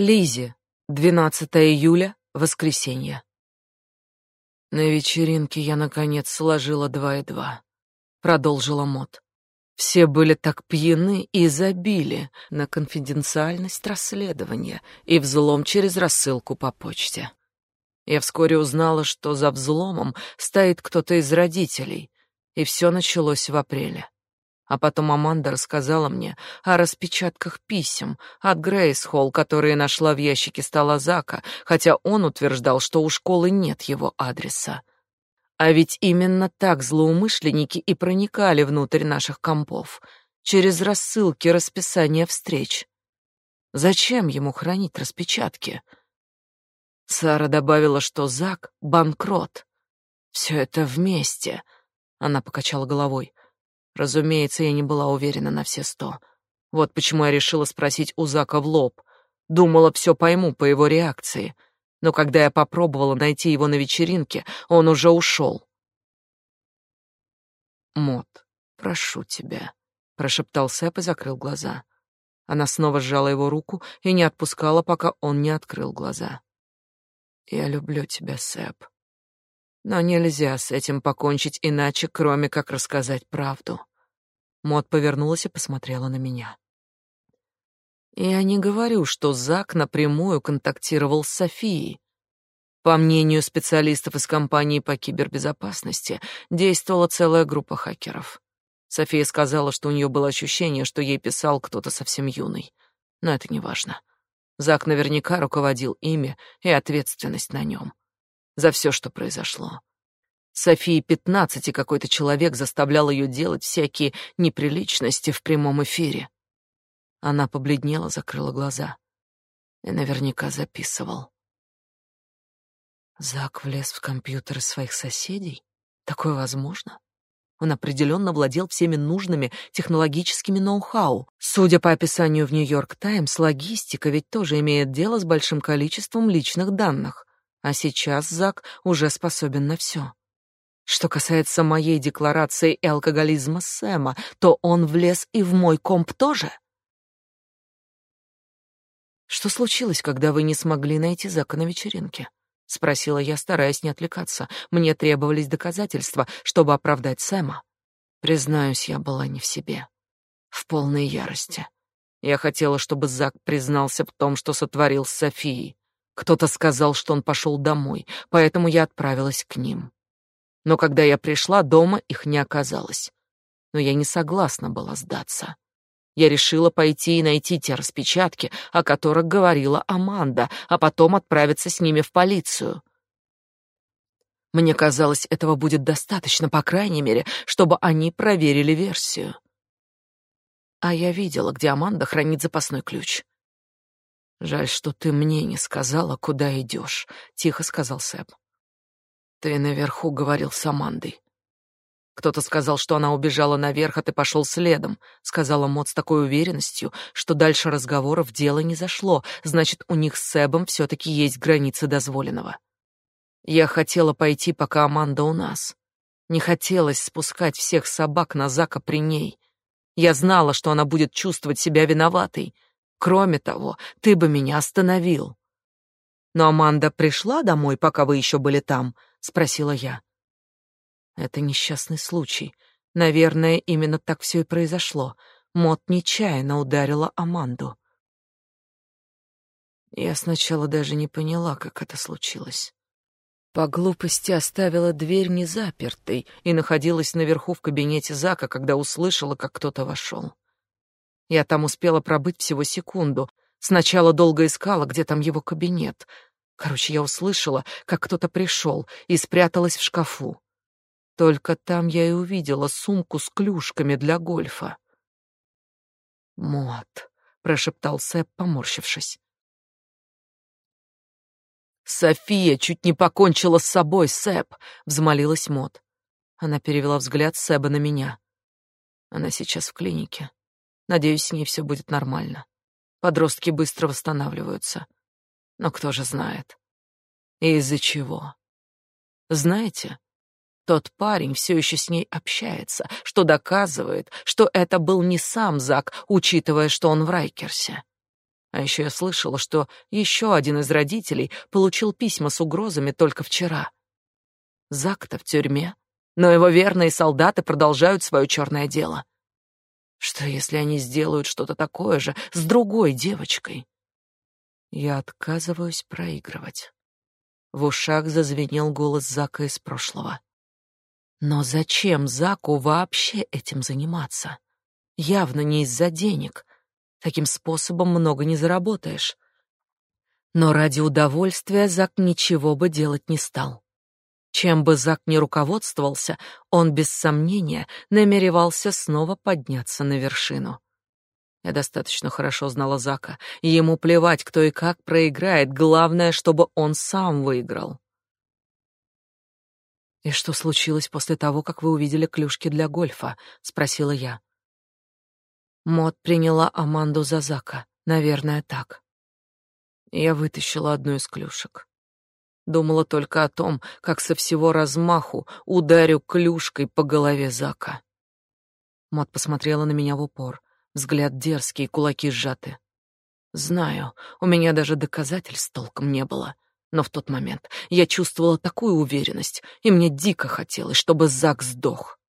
Лизи, 12 июля, воскресенье. На вечеринке я наконец сложила два и два. Продолжила Мот. Все были так пьяны и забили на конфиденциальность расследования и взлом через рассылку по почте. Я вскоре узнала, что за взломом стоит кто-то из родителей, и все началось в апреле. А потом Аманда рассказала мне о распечатках писем от Грейс Холл, которые нашла в ящике стола Зака, хотя он утверждал, что у школы нет его адреса. А ведь именно так злоумышленники и проникали внутрь наших компов, через рассылки расписания встреч. Зачем ему хранить распечатки? Сара добавила, что Зак — банкрот. Все это вместе. Она покачала головой. Разумеется, я не была уверена на все сто. Вот почему я решила спросить у Зака в лоб. Думала, все пойму по его реакции. Но когда я попробовала найти его на вечеринке, он уже ушел. «Мот, прошу тебя», — прошептал Сэп и закрыл глаза. Она снова сжала его руку и не отпускала, пока он не открыл глаза. «Я люблю тебя, Сэп. Но нельзя с этим покончить иначе, кроме как рассказать правду. Мод повернулась и посмотрела на меня. Я не говорю, что Зак напрямую контактировал с Софией. По мнению специалистов из компании по кибербезопасности, действовала целая группа хакеров. София сказала, что у нее было ощущение, что ей писал кто-то совсем юный. Но это не важно. Зак наверняка руководил ими, и ответственность на нем за все, что произошло. Софии пятнадцати какой-то человек заставлял ее делать всякие неприличности в прямом эфире. Она побледнела, закрыла глаза. И наверняка записывал. Зак влез в компьютеры своих соседей? Такое возможно? Он определенно владел всеми нужными технологическими ноу-хау. Судя по описанию в Нью-Йорк Таймс, логистика ведь тоже имеет дело с большим количеством личных данных. А сейчас Зак уже способен на все. Что касается моей декларации и алкоголизма Сэма, то он влез и в мой комп тоже. Что случилось, когда вы не смогли найти Зака на вечеринке? спросила я, стараясь не отвлекаться. Мне требовались доказательства, чтобы оправдать Сэма. Признаюсь, я была не в себе, в полной ярости. Я хотела, чтобы Зак признался в том, что сотворил с Софией. Кто-то сказал, что он пошел домой, поэтому я отправилась к ним. Но когда я пришла, дома их не оказалось. Но я не согласна была сдаться. Я решила пойти и найти те распечатки, о которых говорила Аманда, а потом отправиться с ними в полицию. Мне казалось, этого будет достаточно, по крайней мере, чтобы они проверили версию. А я видела, где Аманда хранит запасной ключ. Жаль, что ты мне не сказала, куда идешь, тихо сказал Сэп. Ты наверху говорил с Амандой. Кто-то сказал, что она убежала наверх, а ты пошел следом, сказала Мот с такой уверенностью, что дальше разговоров дело не зашло. Значит, у них с Сэбом все таки есть границы дозволенного. Я хотела пойти, пока Аманда у нас. Не хотелось спускать всех собак на Зака при ней. Я знала, что она будет чувствовать себя виноватой. Кроме того, ты бы меня остановил. Но Аманда пришла домой, пока вы еще были там, спросила я. Это несчастный случай. Наверное, именно так все и произошло. Мот нечаянно ударила Аманду. Я сначала даже не поняла, как это случилось. По глупости оставила дверь незапертой и находилась наверху в кабинете Зака, когда услышала, как кто-то вошел. Я там успела пробыть всего секунду. Сначала долго искала, где там его кабинет. Короче, я услышала, как кто-то пришел и спряталась в шкафу. Только там я и увидела сумку с клюшками для гольфа. «Мот», — прошептал Сэп, поморщившись. «София чуть не покончила с собой, Сэп», — взмолилась Мот. Она перевела взгляд Сэба на меня. Она сейчас в клинике. Надеюсь, с ней все будет нормально. Подростки быстро восстанавливаются. Но кто же знает? И из-за чего? Знаете, тот парень все еще с ней общается, что доказывает, что это был не сам Зак, учитывая, что он в Райкерсе. А еще я слышала, что еще один из родителей получил письма с угрозами только вчера. Зак-то в тюрьме, но его верные солдаты продолжают свое черное дело. Что, если они сделают что-то такое же с другой девочкой? Я отказываюсь проигрывать. В ушах зазвенел голос Зака из прошлого. Но зачем Заку вообще этим заниматься? Явно не из-за денег. Таким способом много не заработаешь. Но ради удовольствия Зак ничего бы делать не стал. Чем бы Зак ни руководствовался, он без сомнения намеревался снова подняться на вершину. Я достаточно хорошо знала Зака, ему плевать, кто и как проиграет, главное, чтобы он сам выиграл. «И что случилось после того, как вы увидели клюшки для гольфа?» — спросила я. Мод приняла Аманду за Зака, наверное, так. Я вытащила одну из клюшек. Думала только о том, как со всего размаху ударю клюшкой по голове Зака. Мод посмотрела на меня в упор. Взгляд дерзкий, кулаки сжаты. Знаю, у меня даже доказательств толком не было. Но в тот момент я чувствовала такую уверенность, и мне дико хотелось, чтобы Зак сдох.